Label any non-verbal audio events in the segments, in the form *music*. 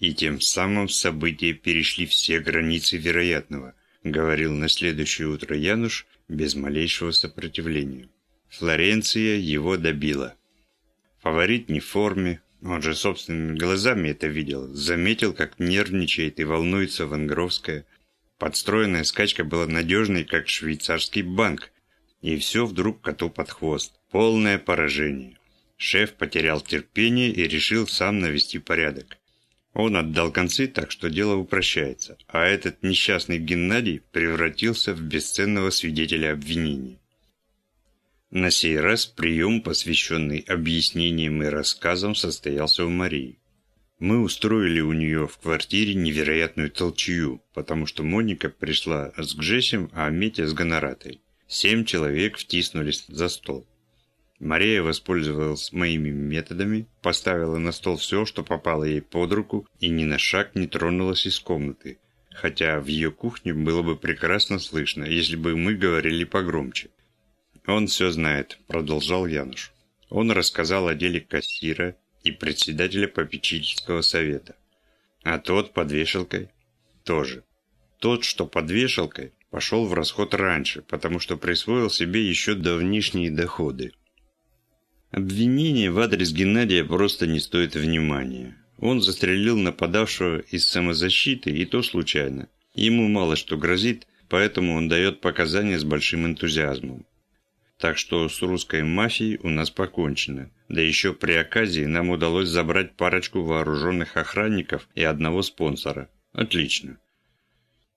И тем самым события перешли все границы вероятного, говорил на следующее утро Януш без малейшего сопротивления. Флоренция его добила. Фаворит не в форме, он же собственными глазами это видел, заметил, как нервничает и волнуется Вангровская. Подстроенная скачка была надежной, как швейцарский банк, и все вдруг коту под хвост. Полное поражение. Шеф потерял терпение и решил сам навести порядок. Он отдал концы, так что дело упрощается, а этот несчастный Геннадий превратился в бесценного свидетеля обвинения. На сей раз прием, посвященный объяснениям и рассказам, состоялся у Марии. Мы устроили у нее в квартире невероятную толчью, потому что Моника пришла с Гжесем, а Метя с Гоноратой. Семь человек втиснулись за стол. Мария воспользовалась моими методами, поставила на стол все, что попало ей под руку, и ни на шаг не тронулась из комнаты, хотя в ее кухне было бы прекрасно слышно, если бы мы говорили погромче. «Он все знает», – продолжал Януш. Он рассказал о деле кассира и председателя попечительского совета. А тот под вешалкой? Тоже. Тот, что под вешалкой, пошел в расход раньше, потому что присвоил себе еще давнишние доходы. Обвинение в адрес Геннадия просто не стоит внимания. Он застрелил нападавшего из самозащиты, и то случайно. Ему мало что грозит, поэтому он дает показания с большим энтузиазмом. Так что с русской мафией у нас покончено. Да еще при оказии нам удалось забрать парочку вооруженных охранников и одного спонсора. Отлично.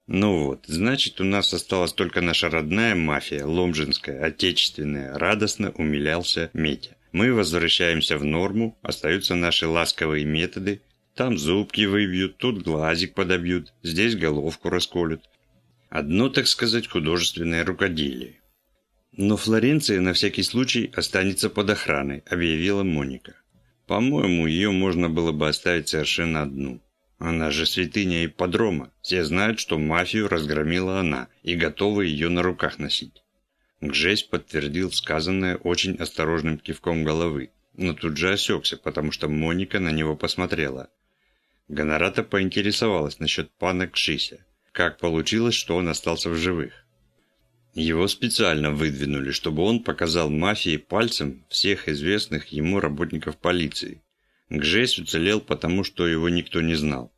Ну вот, значит, у нас осталась только наша родная мафия, ломжинская, отечественная, радостно умилялся Метя. Мы возвращаемся в норму, остаются наши ласковые методы. Там зубки выбьют, тут глазик подобьют, здесь головку расколют. Одно, так сказать, художественное рукоделие. Но Флоренция на всякий случай останется под охраной, объявила Моника. По-моему, ее можно было бы оставить совершенно одну. Она же святыня ипподрома. Все знают, что мафию разгромила она и готовы ее на руках носить. Гжесь подтвердил сказанное очень осторожным кивком головы, но тут же осекся, потому что Моника на него посмотрела. Гонората поинтересовалась насчет пана Кшися. Как получилось, что он остался в живых? Его специально выдвинули, чтобы он показал мафии пальцем всех известных ему работников полиции. Гжесь уцелел, потому что его никто не знал.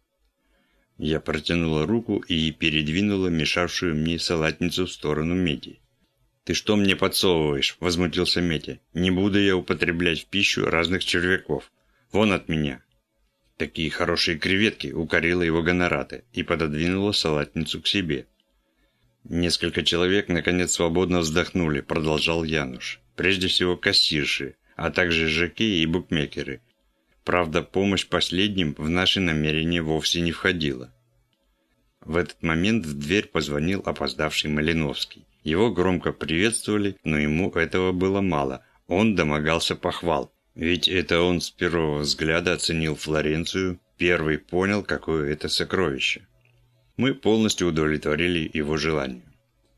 Я протянула руку и передвинула мешавшую мне салатницу в сторону Меди. «Ты что мне подсовываешь?» – возмутился Метя. «Не буду я употреблять в пищу разных червяков. Вон от меня!» «Такие хорошие креветки!» – укорила его гонораты и пододвинула салатницу к себе. Несколько человек, наконец, свободно вздохнули, продолжал Януш. Прежде всего кассирши, а также жокеи и букмекеры. Правда, помощь последним в наши намерения вовсе не входила. В этот момент в дверь позвонил опоздавший Малиновский. Его громко приветствовали, но ему этого было мало. Он домогался похвал. Ведь это он с первого взгляда оценил Флоренцию, первый понял, какое это сокровище. Мы полностью удовлетворили его желание.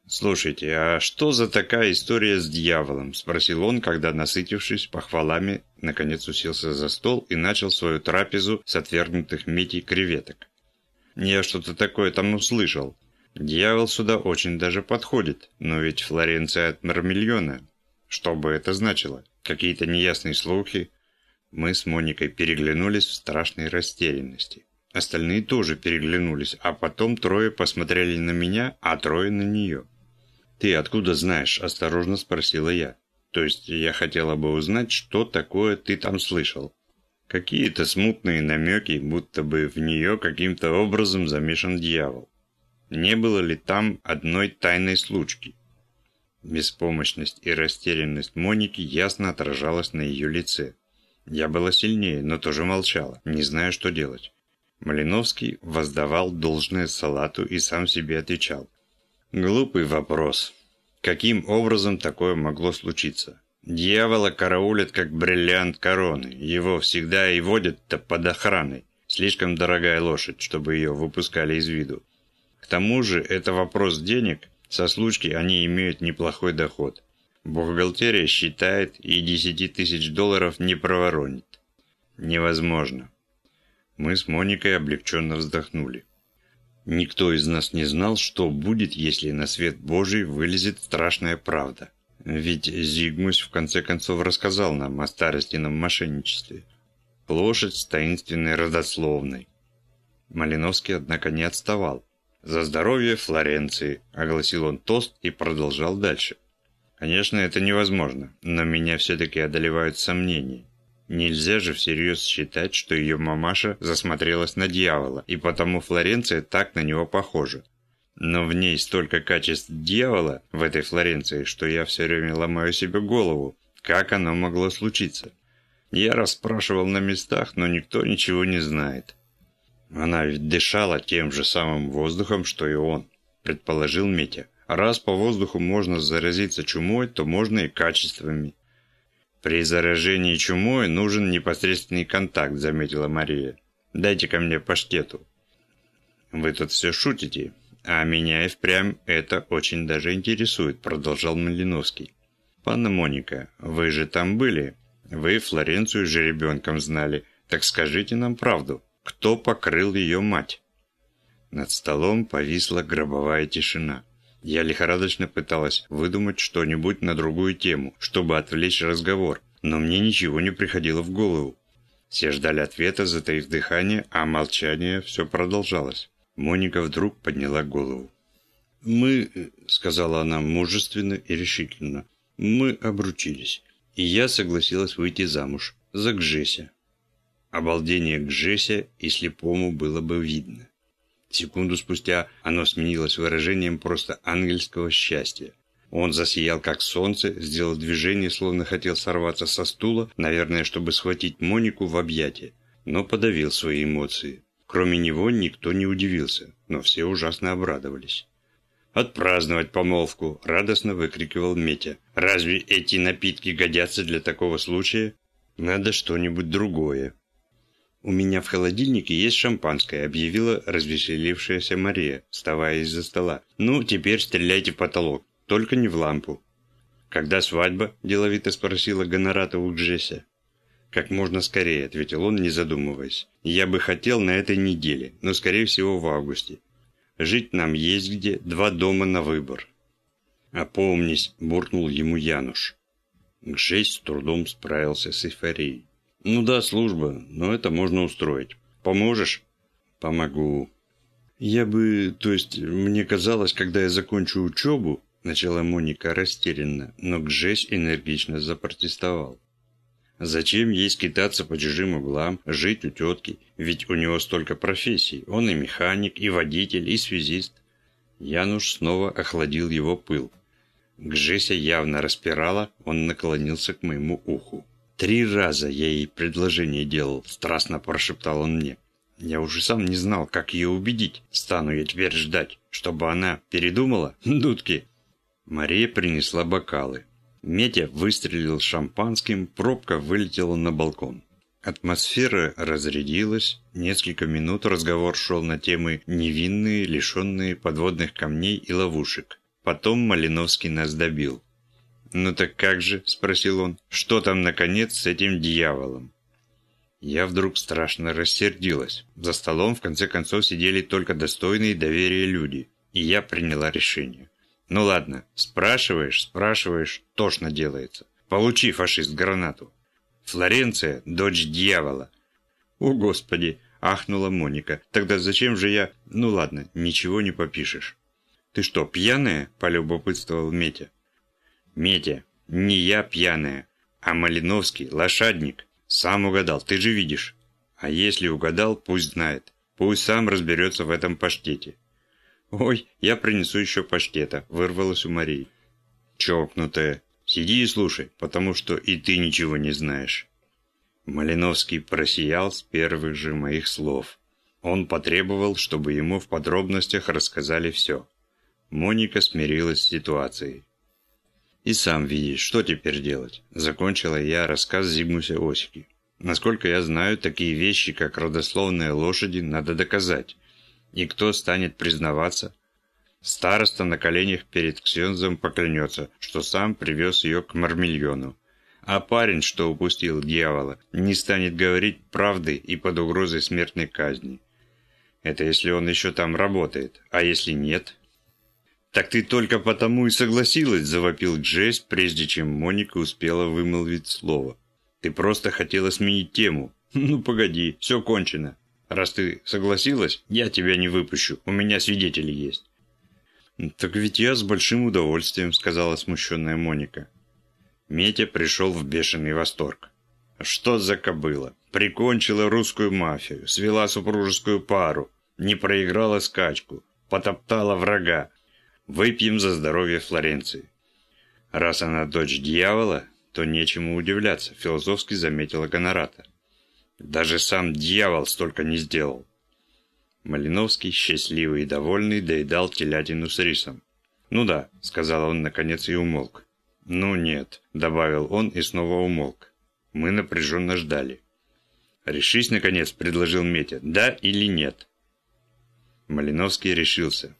«Слушайте, а что за такая история с дьяволом?» – спросил он, когда, насытившись похвалами, наконец уселся за стол и начал свою трапезу с отвергнутых метей креветок. «Я что-то такое там услышал. Дьявол сюда очень даже подходит, но ведь Флоренция от Мармильона. Что бы это значило? Какие-то неясные слухи? Мы с Моникой переглянулись в страшной растерянности. Остальные тоже переглянулись, а потом трое посмотрели на меня, а трое на нее. «Ты откуда знаешь?» – осторожно спросила я. «То есть я хотела бы узнать, что такое ты там слышал?» Какие-то смутные намеки, будто бы в нее каким-то образом замешан дьявол. Не было ли там одной тайной случки? Беспомощность и растерянность Моники ясно отражалась на ее лице. Я была сильнее, но тоже молчала, не зная, что делать. Малиновский воздавал должное салату и сам себе отвечал. Глупый вопрос. Каким образом такое могло случиться? Дьявола караулят как бриллиант короны. Его всегда и водят-то под охраной. Слишком дорогая лошадь, чтобы ее выпускали из виду. К тому же это вопрос денег, со случки они имеют неплохой доход. Бухгалтерия считает и 10 тысяч долларов не проворонит. Невозможно. Мы с Моникой облегченно вздохнули. Никто из нас не знал, что будет, если на свет Божий вылезет страшная правда. Ведь Зигмусь в конце концов рассказал нам о старостином мошенничестве. Лошадь с таинственной родословной. Малиновский, однако, не отставал. «За здоровье Флоренции!» – огласил он тост и продолжал дальше. «Конечно, это невозможно, но меня все-таки одолевают сомнения. Нельзя же всерьез считать, что ее мамаша засмотрелась на дьявола, и потому Флоренция так на него похожа. Но в ней столько качеств дьявола, в этой Флоренции, что я все время ломаю себе голову, как оно могло случиться. Я расспрашивал на местах, но никто ничего не знает. Она ведь дышала тем же самым воздухом, что и он, предположил Митя. Раз по воздуху можно заразиться чумой, то можно и качествами. «При заражении чумой нужен непосредственный контакт», – заметила Мария. «Дайте ко мне паштету». «Вы тут все шутите, а меня и впрямь это очень даже интересует», – продолжал Малиновский. «Панна Моника, вы же там были. Вы Флоренцию же ребенком знали. Так скажите нам правду. Кто покрыл ее мать?» Над столом повисла гробовая тишина. Я лихорадочно пыталась выдумать что-нибудь на другую тему, чтобы отвлечь разговор, но мне ничего не приходило в голову. Все ждали ответа, затаив дыхание, а молчание все продолжалось. Моника вдруг подняла голову. «Мы», — сказала она мужественно и решительно, — «мы обручились, и я согласилась выйти замуж за Гжеся». Обалдение Гжеся и слепому было бы видно. Секунду спустя оно сменилось выражением просто ангельского счастья. Он засиял, как солнце, сделал движение, словно хотел сорваться со стула, наверное, чтобы схватить Монику в объятия, но подавил свои эмоции. Кроме него никто не удивился, но все ужасно обрадовались. «Отпраздновать помолвку!» – радостно выкрикивал Метя. «Разве эти напитки годятся для такого случая? Надо что-нибудь другое». «У меня в холодильнике есть шампанское», — объявила развеселившаяся Мария, вставая из-за стола. «Ну, теперь стреляйте в потолок, только не в лампу». «Когда свадьба?» – деловито спросила Гонората у Гжеся. «Как можно скорее», – ответил он, не задумываясь. «Я бы хотел на этой неделе, но, скорее всего, в августе. Жить нам есть где, два дома на выбор». «Опомнись», – буркнул ему Януш. Гжесь с трудом справился с эйфорией. «Ну да, служба, но это можно устроить. Поможешь?» «Помогу». «Я бы... То есть, мне казалось, когда я закончу учебу...» Начала Моника растерянно, но Гжесь энергично запротестовал. «Зачем ей скитаться по чужим углам, жить у тетки? Ведь у него столько профессий. Он и механик, и водитель, и связист». Януш снова охладил его пыл. Гжеся явно распирала, он наклонился к моему уху. Три раза я ей предложение делал, страстно прошептал он мне. Я уже сам не знал, как ее убедить. Стану я теперь ждать, чтобы она передумала? Дудки. Мария принесла бокалы. Метя выстрелил шампанским, пробка вылетела на балкон. Атмосфера разрядилась, несколько минут разговор шел на темы невинные, лишенные подводных камней и ловушек. Потом Малиновский нас добил. «Ну так как же?» – спросил он. «Что там, наконец, с этим дьяволом?» Я вдруг страшно рассердилась. За столом, в конце концов, сидели только достойные доверия люди. И я приняла решение. «Ну ладно, спрашиваешь, спрашиваешь, тошно делается. Получи, фашист, гранату». «Флоренция – дочь дьявола». «О, Господи!» – ахнула Моника. «Тогда зачем же я...» «Ну ладно, ничего не попишешь». «Ты что, пьяная?» – полюбопытствовал Метя. Медя, не я пьяная, а Малиновский, лошадник. Сам угадал, ты же видишь. А если угадал, пусть знает. Пусть сам разберется в этом паштете. Ой, я принесу еще паштета, вырвалась у Марии. Чокнутая. Сиди и слушай, потому что и ты ничего не знаешь. Малиновский просиял с первых же моих слов. Он потребовал, чтобы ему в подробностях рассказали все. Моника смирилась с ситуацией. И сам видишь, что теперь делать. Закончила я рассказ Зигмуся Осики. Насколько я знаю, такие вещи, как родословные лошади, надо доказать. И кто станет признаваться? Староста на коленях перед Ксензом поклянется, что сам привез ее к Мармильону. А парень, что упустил дьявола, не станет говорить правды и под угрозой смертной казни. Это если он еще там работает. А если нет? «Так ты только потому и согласилась», – завопил Джесс, прежде чем Моника успела вымолвить слово. «Ты просто хотела сменить тему. *laughs* Ну, погоди, все кончено. Раз ты согласилась, я тебя не выпущу, у меня свидетели есть». «Так ведь я с большим удовольствием», – сказала смущенная Моника. Метя пришел в бешеный восторг. «Что за кобыла? Прикончила русскую мафию, свела супружескую пару, не проиграла скачку, потоптала врага. Выпьем за здоровье Флоренции». «Раз она дочь дьявола, то нечему удивляться», – философски заметила Гонората. «Даже сам дьявол столько не сделал». Малиновский, счастливый и довольный, доедал телятину с рисом. «Ну да», – сказал он наконец и умолк. «Ну нет», – добавил он и снова умолк. Мы напряженно ждали. «Решись, наконец», – предложил Метя. «Да или нет?» Малиновский решился.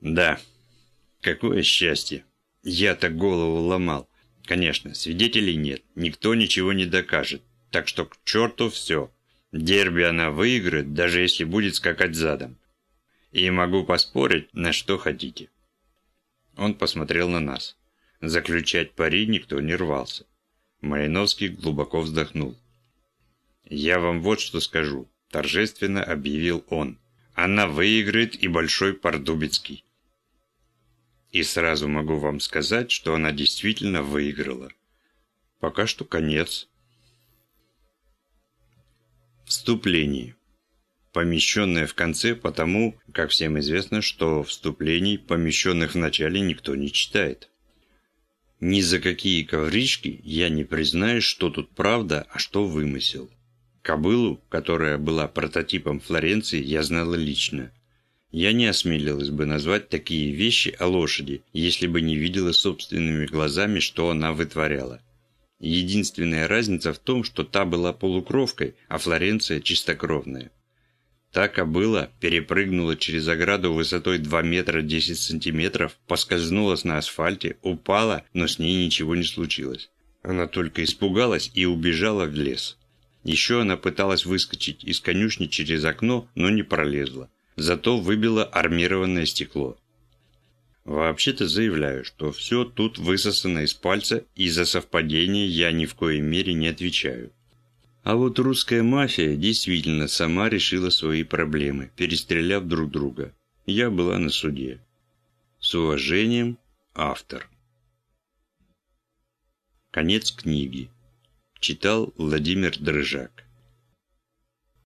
«Да». «Какое счастье! Я-то голову ломал. Конечно, свидетелей нет, никто ничего не докажет. Так что к черту все. Дерби она выиграет, даже если будет скакать задом. И могу поспорить, на что хотите. Он посмотрел на нас. Заключать пари никто не рвался. Малиновский глубоко вздохнул. «Я вам вот что скажу», – торжественно объявил он. «Она выиграет и Большой Пардубицкий». И сразу могу вам сказать, что она действительно выиграла. Пока что конец. Вступление. Помещенное в конце потому, как всем известно, что вступлений, помещенных в начале, никто не читает. Ни за какие коврички я не признаю, что тут правда, а что вымысел. Кобылу, которая была прототипом Флоренции, я знала лично. Я не осмелилась бы назвать такие вещи о лошади, если бы не видела собственными глазами, что она вытворяла. Единственная разница в том, что та была полукровкой, а Флоренция чистокровная. Та кобыла перепрыгнула через ограду высотой 2 метра 10 сантиметров, поскользнулась на асфальте, упала, но с ней ничего не случилось. Она только испугалась и убежала в лес. Еще она пыталась выскочить из конюшни через окно, но не пролезла. Зато выбила армированное стекло. Вообще-то заявляю, что все тут высосано из пальца, и за совпадение я ни в коей мере не отвечаю. А вот русская мафия действительно сама решила свои проблемы, перестреляв друг друга. Я была на суде. С уважением, автор. Конец книги. Читал Владимир Дрыжак.